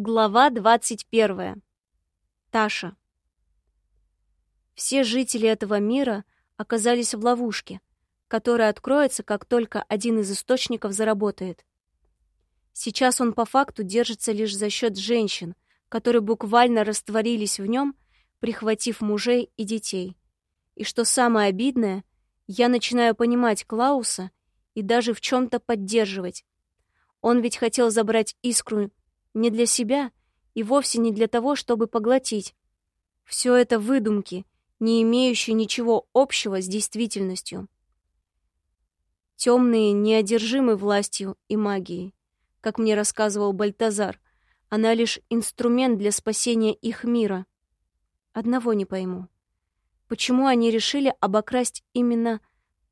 Глава 21. Таша. Все жители этого мира оказались в ловушке, которая откроется, как только один из источников заработает. Сейчас он по факту держится лишь за счет женщин, которые буквально растворились в нем, прихватив мужей и детей. И что самое обидное, я начинаю понимать Клауса и даже в чем-то поддерживать. Он ведь хотел забрать искру не для себя и вовсе не для того, чтобы поглотить. Все это выдумки, не имеющие ничего общего с действительностью. Темные неодержимы властью и магией. Как мне рассказывал Бальтазар, она лишь инструмент для спасения их мира. Одного не пойму. Почему они решили обокрасть именно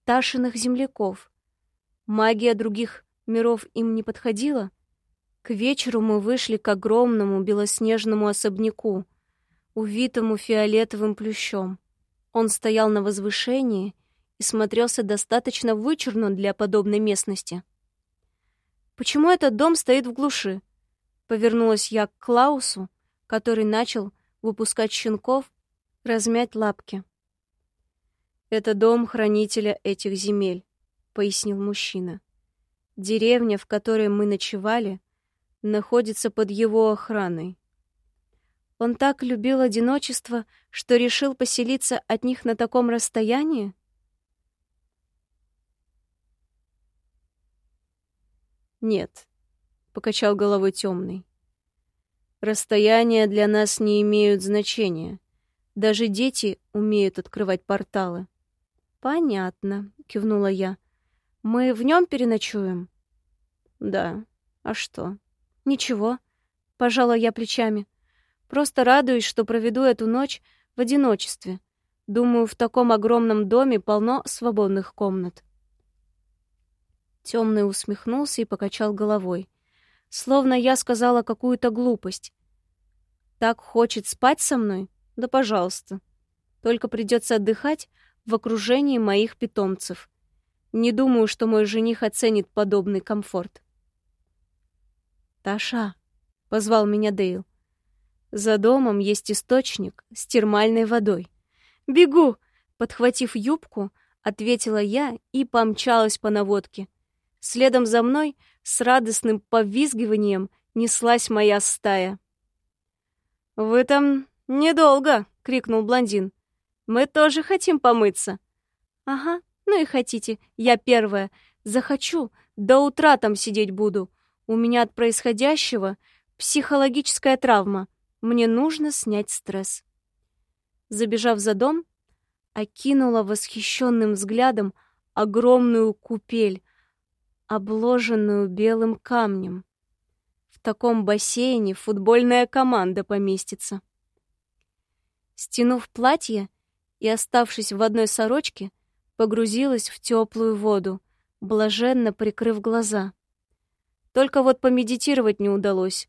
Ташиных земляков? Магия других миров им не подходила? К вечеру мы вышли к огромному белоснежному особняку, увитому фиолетовым плющом. Он стоял на возвышении и смотрелся достаточно вычурно для подобной местности. «Почему этот дом стоит в глуши?» Повернулась я к Клаусу, который начал выпускать щенков, размять лапки. «Это дом хранителя этих земель», — пояснил мужчина. «Деревня, в которой мы ночевали, находится под его охраной. Он так любил одиночество, что решил поселиться от них на таком расстоянии? Нет, покачал головой темный. Расстояния для нас не имеют значения. Даже дети умеют открывать порталы. Понятно, кивнула я. Мы в нем переночуем? Да. А что? «Ничего», — пожала я плечами. «Просто радуюсь, что проведу эту ночь в одиночестве. Думаю, в таком огромном доме полно свободных комнат». Темный усмехнулся и покачал головой. Словно я сказала какую-то глупость. «Так хочет спать со мной? Да пожалуйста. Только придется отдыхать в окружении моих питомцев. Не думаю, что мой жених оценит подобный комфорт». «Таша!» — позвал меня Дейл. «За домом есть источник с термальной водой». «Бегу!» — подхватив юбку, ответила я и помчалась по наводке. Следом за мной с радостным повизгиванием неслась моя стая. «Вы там недолго!» — крикнул блондин. «Мы тоже хотим помыться». «Ага, ну и хотите, я первая. Захочу, до утра там сидеть буду. У меня от происходящего психологическая травма. Мне нужно снять стресс. Забежав за дом, окинула восхищенным взглядом огромную купель, обложенную белым камнем. В таком бассейне футбольная команда поместится. Стянув платье и оставшись в одной сорочке, погрузилась в теплую воду, блаженно прикрыв глаза. Только вот помедитировать не удалось.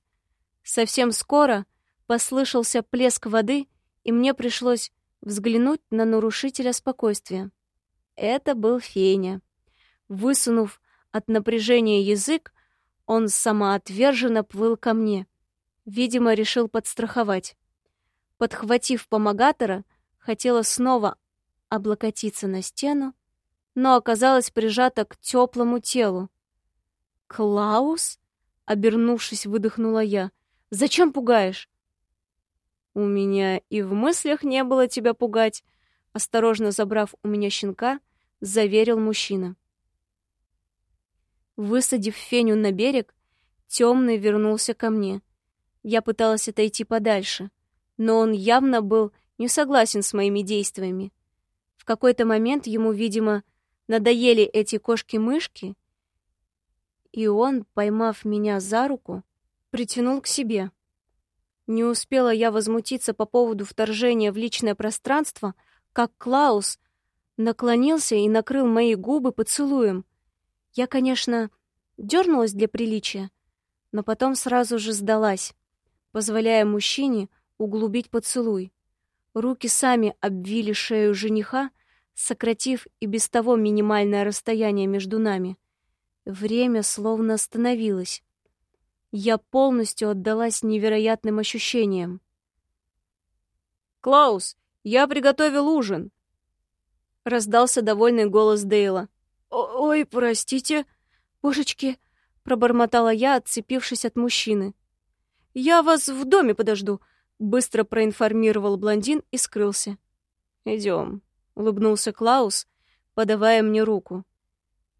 Совсем скоро послышался плеск воды, и мне пришлось взглянуть на нарушителя спокойствия. Это был Феня. Высунув от напряжения язык, он самоотверженно плыл ко мне. Видимо, решил подстраховать. Подхватив помогатора, хотела снова облокотиться на стену, но оказалась прижата к теплому телу. «Клаус?» — обернувшись, выдохнула я. «Зачем пугаешь?» «У меня и в мыслях не было тебя пугать», — осторожно забрав у меня щенка, заверил мужчина. Высадив Феню на берег, темный вернулся ко мне. Я пыталась отойти подальше, но он явно был не согласен с моими действиями. В какой-то момент ему, видимо, надоели эти кошки-мышки, и он, поймав меня за руку, притянул к себе. Не успела я возмутиться по поводу вторжения в личное пространство, как Клаус наклонился и накрыл мои губы поцелуем. Я, конечно, дернулась для приличия, но потом сразу же сдалась, позволяя мужчине углубить поцелуй. Руки сами обвили шею жениха, сократив и без того минимальное расстояние между нами — Время словно остановилось. Я полностью отдалась невероятным ощущениям. «Клаус, я приготовил ужин!» Раздался довольный голос Дейла. «Ой, простите!» «Божечки!» — пробормотала я, отцепившись от мужчины. «Я вас в доме подожду!» — быстро проинформировал блондин и скрылся. «Идем», — улыбнулся Клаус, подавая мне руку.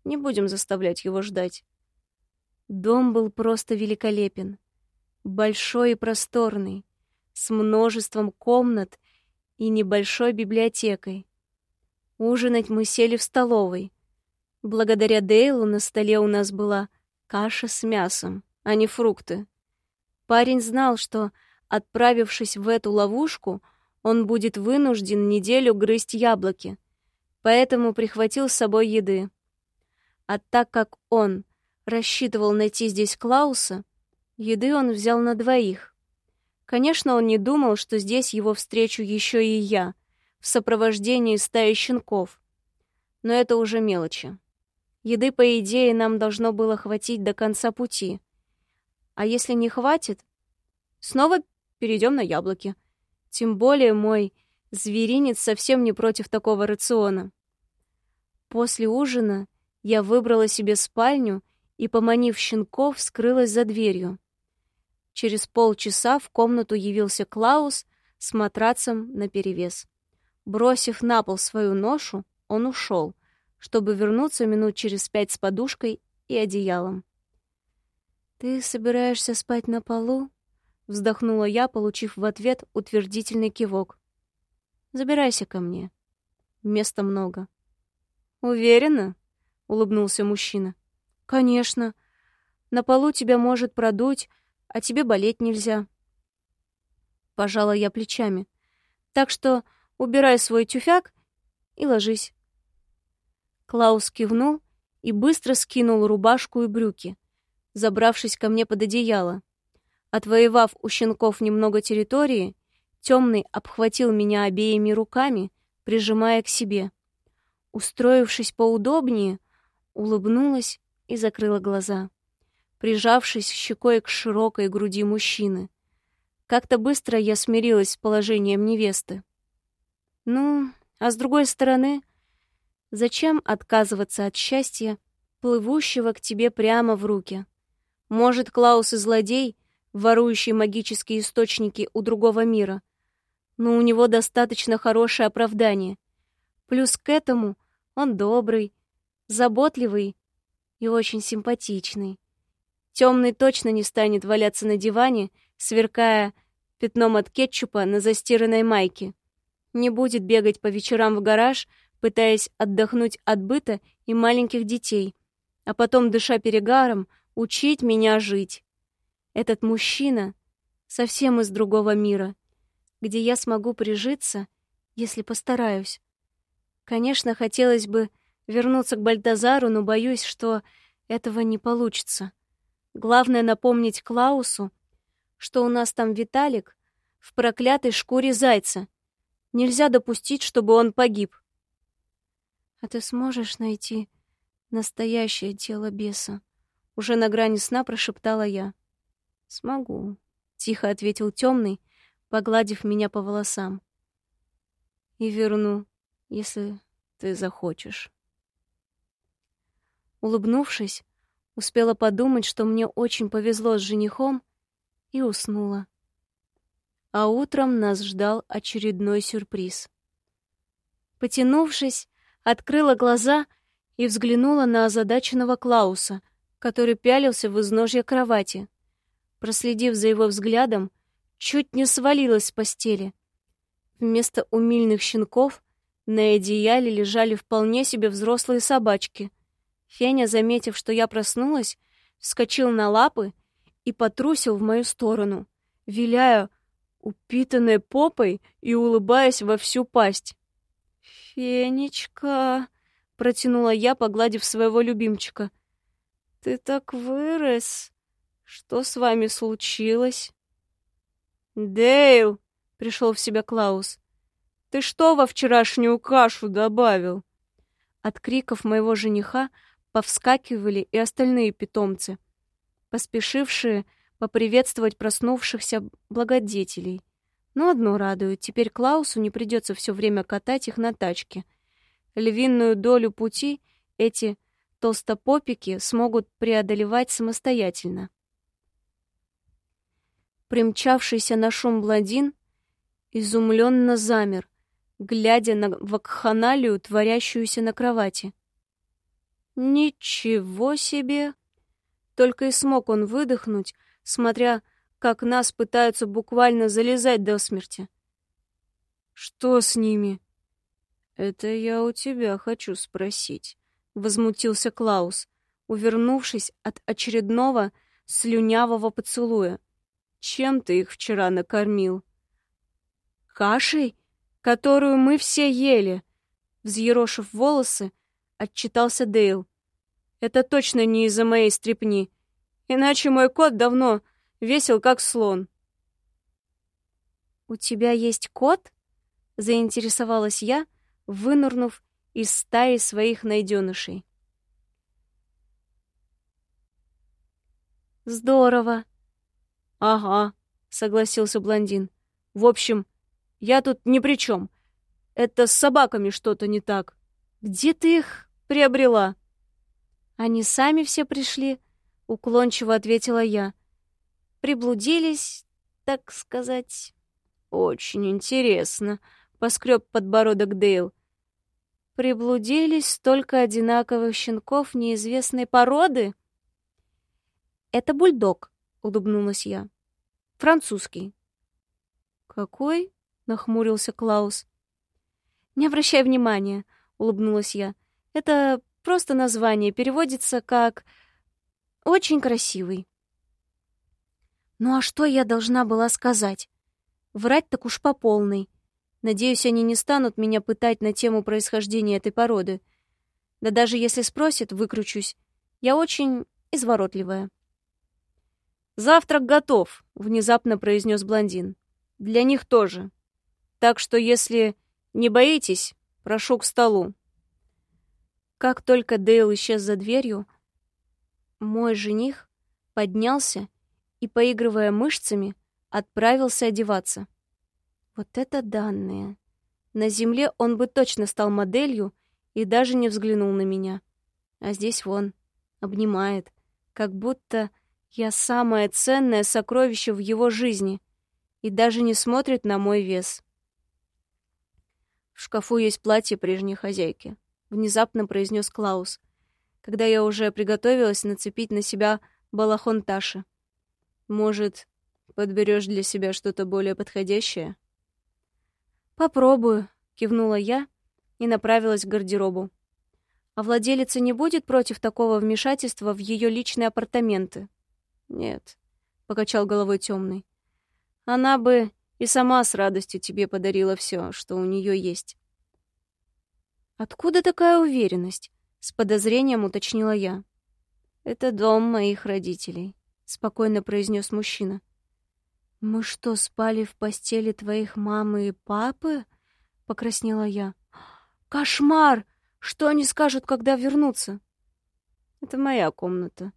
«Не будем заставлять его ждать». Дом был просто великолепен. Большой и просторный, с множеством комнат и небольшой библиотекой. Ужинать мы сели в столовой. Благодаря Дейлу на столе у нас была каша с мясом, а не фрукты. Парень знал, что, отправившись в эту ловушку, он будет вынужден неделю грызть яблоки, поэтому прихватил с собой еды. А так как он рассчитывал найти здесь Клауса, еды он взял на двоих. Конечно, он не думал, что здесь его встречу еще и я, в сопровождении стаи щенков. Но это уже мелочи. Еды, по идее, нам должно было хватить до конца пути. А если не хватит, снова перейдем на яблоки. Тем более мой зверинец совсем не против такого рациона. После ужина я выбрала себе спальню и, поманив щенков, скрылась за дверью. Через полчаса в комнату явился Клаус с матрацем наперевес. Бросив на пол свою ношу, он ушел, чтобы вернуться минут через пять с подушкой и одеялом. «Ты собираешься спать на полу?» — вздохнула я, получив в ответ утвердительный кивок. «Забирайся ко мне. Места много». «Уверена?» — улыбнулся мужчина. «Конечно. На полу тебя может продуть, а тебе болеть нельзя». Пожала я плечами. «Так что убирай свой тюфяк и ложись». Клаус кивнул и быстро скинул рубашку и брюки, забравшись ко мне под одеяло. Отвоевав у щенков немного территории, темный обхватил меня обеими руками, прижимая к себе. Устроившись поудобнее, улыбнулась и закрыла глаза, прижавшись щекой к широкой груди мужчины. Как-то быстро я смирилась с положением невесты. Ну, а с другой стороны, зачем отказываться от счастья, плывущего к тебе прямо в руки? Может, Клаус и злодей, ворующий магические источники у другого мира, но у него достаточно хорошее оправдание. Плюс к этому он добрый, заботливый и очень симпатичный. Темный точно не станет валяться на диване, сверкая пятном от кетчупа на застиранной майке. Не будет бегать по вечерам в гараж, пытаясь отдохнуть от быта и маленьких детей, а потом, дыша перегаром, учить меня жить. Этот мужчина совсем из другого мира, где я смогу прижиться, если постараюсь. Конечно, хотелось бы вернуться к Бальтазару, но боюсь, что этого не получится. Главное напомнить Клаусу, что у нас там Виталик в проклятой шкуре зайца. Нельзя допустить, чтобы он погиб. А ты сможешь найти настоящее тело беса? Уже на грани сна прошептала я. Смогу, тихо ответил темный, погладив меня по волосам. И верну, если ты захочешь. Улыбнувшись, успела подумать, что мне очень повезло с женихом, и уснула. А утром нас ждал очередной сюрприз. Потянувшись, открыла глаза и взглянула на озадаченного Клауса, который пялился в изножье кровати. Проследив за его взглядом, чуть не свалилась с постели. Вместо умильных щенков на одеяле лежали вполне себе взрослые собачки, Феня, заметив, что я проснулась, вскочил на лапы и потрусил в мою сторону, виляя упитанной попой и улыбаясь во всю пасть. «Фенечка!» — протянула я, погладив своего любимчика. «Ты так вырос! Что с вами случилось?» «Дейл!» — пришел в себя Клаус. «Ты что во вчерашнюю кашу добавил?» От криков моего жениха повскакивали и остальные питомцы, поспешившие поприветствовать проснувшихся благодетелей. Но одно радует, теперь Клаусу не придется все время катать их на тачке. Львиную долю пути эти толстопопики смогут преодолевать самостоятельно. Примчавшийся на шум блондин изумленно замер, глядя на вакханалию, творящуюся на кровати. «Ничего себе!» Только и смог он выдохнуть, смотря, как нас пытаются буквально залезать до смерти. «Что с ними?» «Это я у тебя хочу спросить», — возмутился Клаус, увернувшись от очередного слюнявого поцелуя. «Чем ты их вчера накормил?» «Кашей, которую мы все ели», — взъерошив волосы, отчитался Дейл. «Это точно не из-за моей стрепни. Иначе мой кот давно весел, как слон. «У тебя есть кот?» — заинтересовалась я, вынырнув из стаи своих найденышей. «Здорово!» «Ага», — согласился блондин. «В общем, я тут ни при чем. Это с собаками что-то не так. Где ты их приобрела?» «Они сами все пришли», — уклончиво ответила я. «Приблудились, так сказать». «Очень интересно», — поскреб подбородок Дейл. «Приблудились столько одинаковых щенков неизвестной породы?» «Это бульдог», — улыбнулась я. «Французский». «Какой?» — нахмурился Клаус. «Не обращай внимания», — улыбнулась я. «Это просто название, переводится как очень красивый. Ну а что я должна была сказать? Врать так уж по полной. Надеюсь, они не станут меня пытать на тему происхождения этой породы. Да даже если спросят, выкручусь. Я очень изворотливая. «Завтрак готов», — внезапно произнес блондин. «Для них тоже. Так что, если не боитесь, прошу к столу». Как только Дейл исчез за дверью, мой жених поднялся и, поигрывая мышцами, отправился одеваться. Вот это данные. На земле он бы точно стал моделью и даже не взглянул на меня. А здесь вон, обнимает, как будто я самое ценное сокровище в его жизни и даже не смотрит на мой вес. В шкафу есть платье прежней хозяйки, внезапно произнес Клаус когда я уже приготовилась нацепить на себя балахон Таши. Может, подберешь для себя что-то более подходящее? Попробую, кивнула я и направилась к гардеробу. А владелица не будет против такого вмешательства в ее личные апартаменты? Нет, покачал головой темный. Она бы и сама с радостью тебе подарила все, что у нее есть. Откуда такая уверенность? С подозрением уточнила я. «Это дом моих родителей», — спокойно произнес мужчина. «Мы что, спали в постели твоих мамы и папы?» — покраснела я. «Кошмар! Что они скажут, когда вернутся?» «Это моя комната».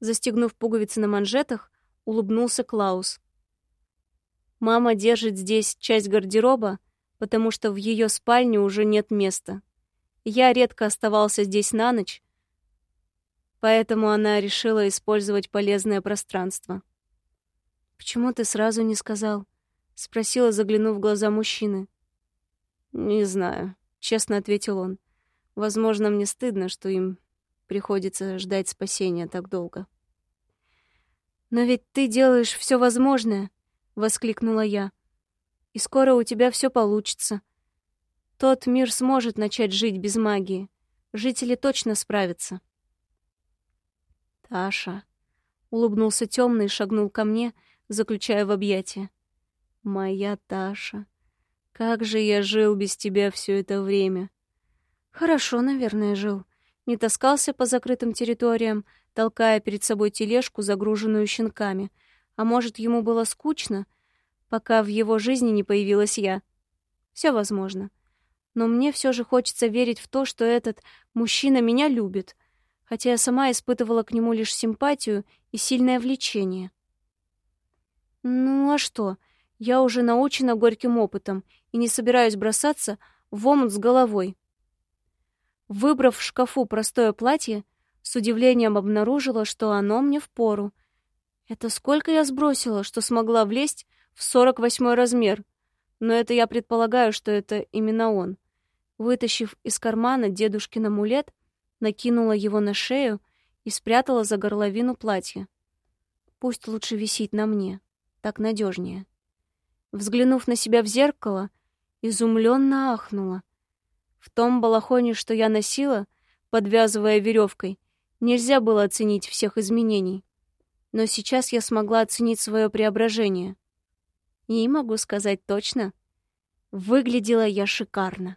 Застегнув пуговицы на манжетах, улыбнулся Клаус. «Мама держит здесь часть гардероба, потому что в ее спальне уже нет места. Я редко оставался здесь на ночь, поэтому она решила использовать полезное пространство. «Почему ты сразу не сказал?» — спросила, заглянув в глаза мужчины. «Не знаю», — честно ответил он. «Возможно, мне стыдно, что им приходится ждать спасения так долго». «Но ведь ты делаешь все возможное!» — воскликнула я. «И скоро у тебя все получится. Тот мир сможет начать жить без магии. Жители точно справятся. Таша улыбнулся темный и шагнул ко мне, заключая в объятия. Моя Таша, как же я жил без тебя все это время. Хорошо, наверное, жил. Не таскался по закрытым территориям, толкая перед собой тележку, загруженную щенками. А может, ему было скучно, пока в его жизни не появилась я. Все возможно но мне все же хочется верить в то, что этот мужчина меня любит, хотя я сама испытывала к нему лишь симпатию и сильное влечение. Ну а что? Я уже научена горьким опытом и не собираюсь бросаться в омут с головой. Выбрав в шкафу простое платье, с удивлением обнаружила, что оно мне впору. Это сколько я сбросила, что смогла влезть в сорок восьмой размер. Но это я предполагаю, что это именно он. Вытащив из кармана дедушкин амулет, накинула его на шею и спрятала за горловину платья. Пусть лучше висит на мне, так надежнее. Взглянув на себя в зеркало, изумленно ахнула. В том балахоне, что я носила, подвязывая веревкой, нельзя было оценить всех изменений. Но сейчас я смогла оценить свое преображение. И могу сказать точно, выглядела я шикарно.